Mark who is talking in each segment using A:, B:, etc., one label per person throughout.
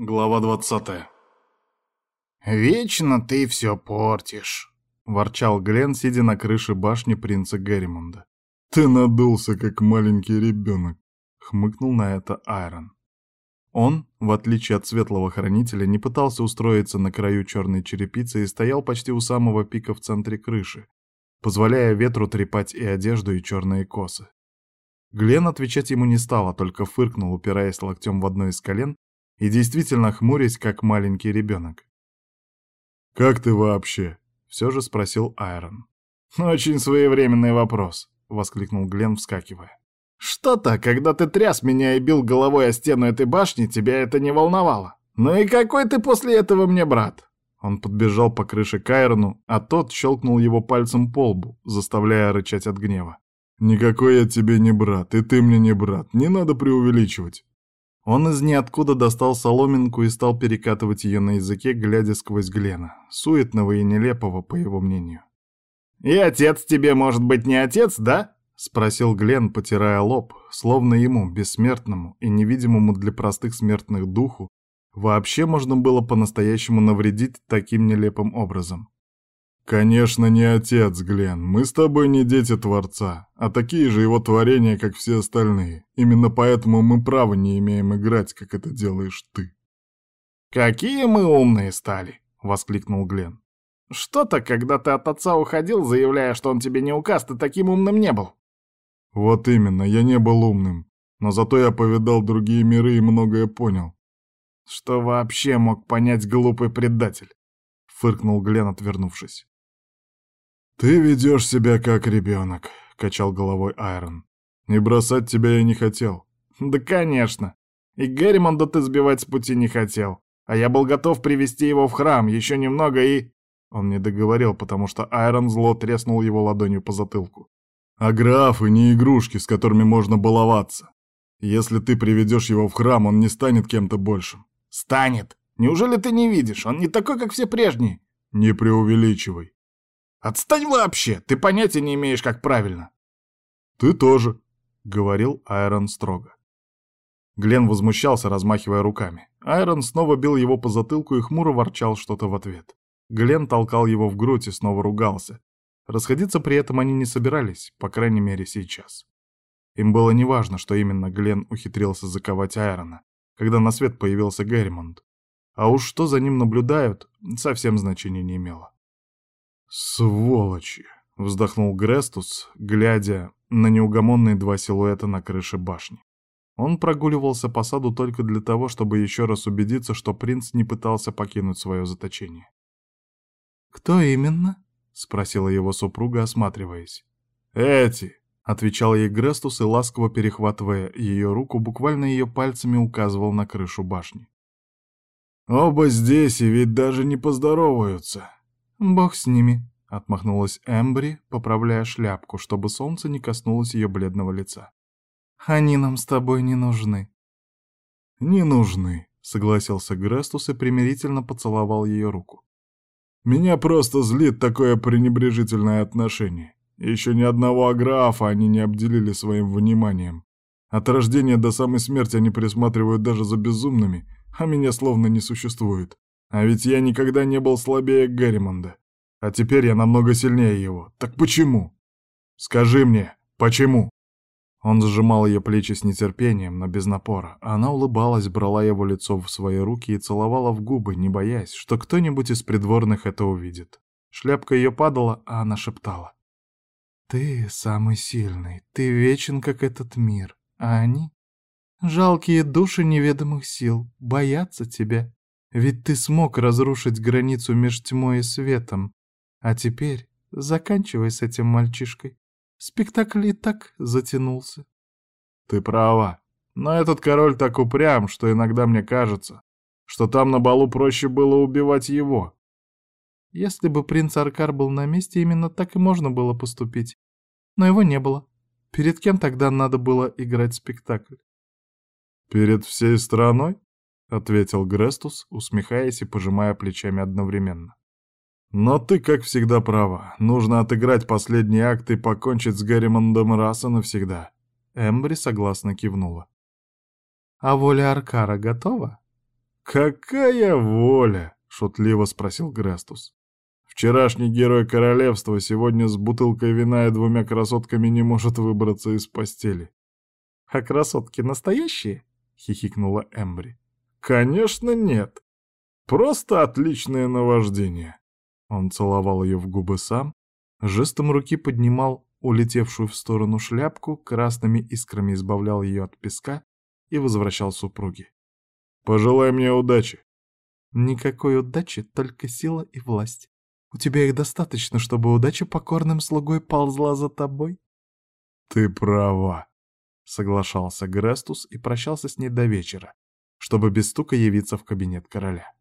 A: Глава двадцатая.
B: «Вечно ты все портишь», — ворчал Глен, сидя на крыше башни принца Герримонда.
A: «Ты надулся, как маленький ребенок», — хмыкнул на это Айрон. Он, в отличие от светлого хранителя, не пытался устроиться на краю черной черепицы и стоял почти у самого пика в центре крыши, позволяя ветру трепать и одежду, и черные косы. Глен отвечать ему не стал, а только фыркнул, упираясь локтем в одно из колен и действительно хмурясь, как маленький ребенок. «Как ты вообще?» — все же спросил Айрон.
B: «Очень своевременный вопрос», — воскликнул Глен, вскакивая. «Что-то, когда ты тряс меня и бил головой о стену этой башни, тебя это не волновало. Ну и какой ты после этого мне брат?»
A: Он подбежал по крыше к Айрону, а тот щелкнул его пальцем по лбу, заставляя рычать от гнева. «Никакой я тебе не брат, и ты мне не брат, не надо преувеличивать. Он из ниоткуда достал соломинку и стал перекатывать ее на языке, глядя сквозь Глена, суетного и нелепого, по его мнению.
B: «И отец тебе, может быть, не отец, да?»
A: — спросил Глен, потирая лоб, словно ему, бессмертному и невидимому для простых смертных духу, вообще можно было по-настоящему навредить таким нелепым образом. «Конечно, не отец, Глен. Мы с тобой не дети Творца, а такие же его творения, как все остальные. Именно поэтому мы права не имеем играть, как это делаешь ты».
B: «Какие мы умные стали!» — воскликнул Глен. «Что-то, когда ты от отца уходил, заявляя, что он тебе не указ, ты таким умным не был».
A: «Вот именно, я не был умным. Но зато я повидал другие миры и многое понял».
B: «Что вообще мог понять глупый предатель?» — фыркнул Глен, отвернувшись.
A: «Ты ведешь себя как ребенок», — качал головой Айрон. «И бросать тебя я не хотел».
B: «Да, конечно. И Герримонда ты сбивать с пути не хотел. А я был готов привести его в храм, еще немного и...»
A: Он не договорил, потому что Айрон зло треснул его ладонью по затылку. «А графы не игрушки, с которыми можно баловаться. Если ты приведешь его в храм, он не станет кем-то большим».
B: «Станет! Неужели ты не видишь? Он не такой, как все прежние».
A: «Не преувеличивай.
B: Отстань вообще, ты понятия не имеешь, как правильно.
A: Ты тоже, говорил Айрон строго. Глен возмущался, размахивая руками. Айрон снова бил его по затылку и хмуро ворчал что-то в ответ. Глен толкал его в грудь и снова ругался. Расходиться при этом они не собирались, по крайней мере сейчас. Им было неважно, что именно Глен ухитрился заковать Айрона, когда на свет появился Герримонт. А уж что за ним наблюдают, совсем значения не имело. «Сволочи!» — вздохнул Грестус, глядя на неугомонные два силуэта на крыше башни. Он прогуливался по саду только для того, чтобы еще раз убедиться, что принц не пытался покинуть свое заточение.
C: «Кто именно?»
A: — спросила его супруга, осматриваясь. «Эти!» — отвечал ей Грестус и, ласково перехватывая ее руку, буквально ее пальцами указывал на крышу башни. «Оба здесь и ведь даже не поздороваются!»
C: «Бог с ними», —
A: отмахнулась Эмбри, поправляя шляпку, чтобы солнце не коснулось ее бледного лица.
C: «Они нам с тобой не нужны».
A: «Не нужны», — согласился Грестус и примирительно поцеловал ее руку. «Меня просто злит такое пренебрежительное отношение. Еще ни одного аграфа они не обделили своим вниманием. От рождения до самой смерти они присматривают даже за безумными, а меня словно не существует. А ведь я никогда не был слабее Герримонда. А теперь я намного сильнее его. Так почему? Скажи мне, почему?» Он сжимал ее плечи с нетерпением, но без напора. Она улыбалась, брала его лицо в свои руки и целовала в губы, не боясь, что кто-нибудь из придворных это увидит. Шляпка ее падала, а она шептала.
C: «Ты самый сильный, ты вечен, как этот мир, а они — жалкие души неведомых сил, боятся тебя. Ведь ты смог разрушить границу между тьмой и светом. А теперь заканчивай с этим мальчишкой. Спектакль и так затянулся.
A: Ты права. Но этот король так упрям, что иногда мне кажется, что там на балу проще было убивать его.
C: Если бы принц Аркар был на месте, именно так и можно было поступить. Но его не было. Перед кем тогда надо было играть спектакль?
A: Перед всей страной? — ответил Грестус, усмехаясь и пожимая плечами одновременно. «Но ты, как всегда, права. Нужно отыграть последний акт и покончить с Гарримондом раз и навсегда».
C: Эмбри согласно кивнула. «А воля Аркара готова?»
A: «Какая воля!» — шутливо спросил Грестус. «Вчерашний герой королевства сегодня с бутылкой вина и двумя красотками не может выбраться из постели».
B: «А красотки настоящие?» — хихикнула Эмбри.
A: «Конечно нет. Просто отличное наваждение».
C: Он целовал ее в губы сам, жестом руки поднимал улетевшую в сторону шляпку, красными искрами избавлял ее от песка и возвращал супруге.
A: «Пожелай мне удачи».
C: «Никакой удачи, только сила и власть. У тебя их достаточно, чтобы удача покорным слугой ползла за тобой».
A: «Ты права», —
C: соглашался Грестус и прощался с ней до вечера, чтобы без стука явиться в кабинет короля.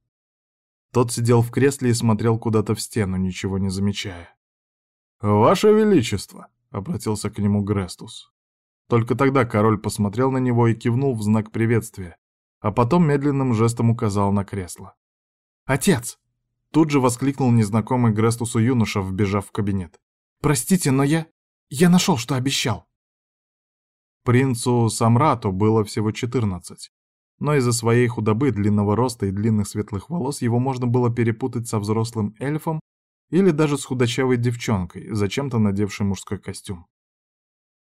C: Тот сидел в кресле и смотрел куда-то в стену, ничего не замечая.
A: «Ваше Величество!» — обратился к нему Грестус.
C: Только тогда король посмотрел на него и кивнул в знак приветствия, а потом медленным жестом указал на кресло. «Отец!» — тут же воскликнул незнакомый Грестусу юноша, вбежав в кабинет. «Простите, но я... я нашел, что обещал!» Принцу Самрату было всего четырнадцать, но из-за своей худобы, длинного роста и длинных светлых волос его можно было перепутать со взрослым эльфом или даже с худощавой девчонкой, зачем-то надевшей мужской костюм.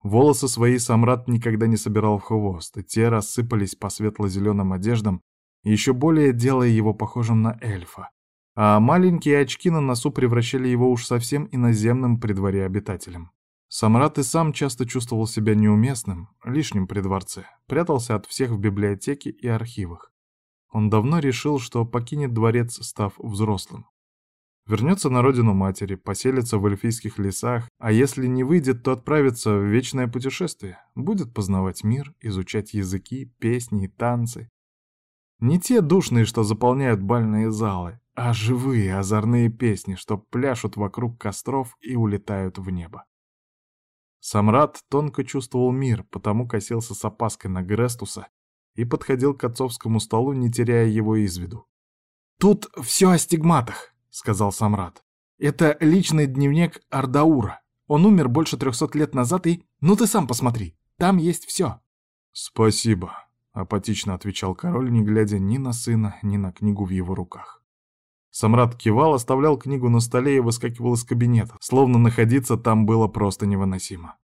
C: Волосы свои Самрат никогда не собирал в хвост, и те рассыпались по светло-зеленым одеждам, еще более делая его похожим на эльфа. А маленькие очки на носу превращали его уж совсем иноземным при дворе обитателем. Самрат и сам часто чувствовал себя неуместным, лишним при дворце, прятался от всех в библиотеке и архивах. Он давно решил, что покинет дворец, став взрослым. Вернется на родину матери, поселится в эльфийских лесах, а если не выйдет, то отправится в вечное путешествие. Будет познавать мир, изучать языки, песни и танцы. Не те душные, что заполняют бальные залы, а живые озорные песни, что пляшут вокруг костров и улетают в небо. Самрад тонко чувствовал мир, потому косился с опаской на Грестуса и подходил к отцовскому столу, не теряя его из виду. «Тут все о стигматах», сказал Самрад. «Это личный дневник Ардаура. Он умер больше трехсот лет назад и... Ну ты сам посмотри, там есть все».
A: «Спасибо», — апатично отвечал король, не глядя ни на сына, ни на книгу в его руках.
C: Самрад кивал, оставлял книгу на столе и выскакивал из кабинета, словно находиться там было просто невыносимо.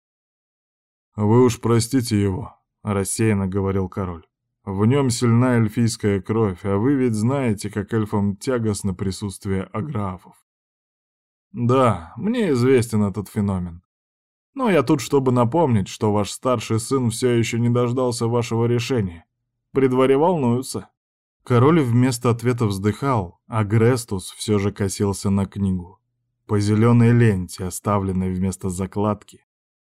A: «Вы уж простите его», — рассеянно говорил король. В нем сильна эльфийская кровь, а вы ведь знаете, как эльфам тягостно присутствие аграфов. Да, мне известен этот феномен. Но я тут, чтобы напомнить, что ваш старший сын все еще не дождался вашего решения. При дворе волнуются.
C: Король вместо ответа вздыхал, а Грестус все же косился на книгу. По зеленой ленте, оставленной вместо закладки,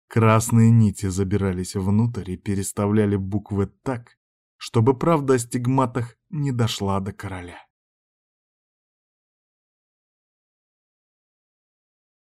C: красные нити забирались внутрь и переставляли буквы так, чтобы правда о стигматах не дошла до короля.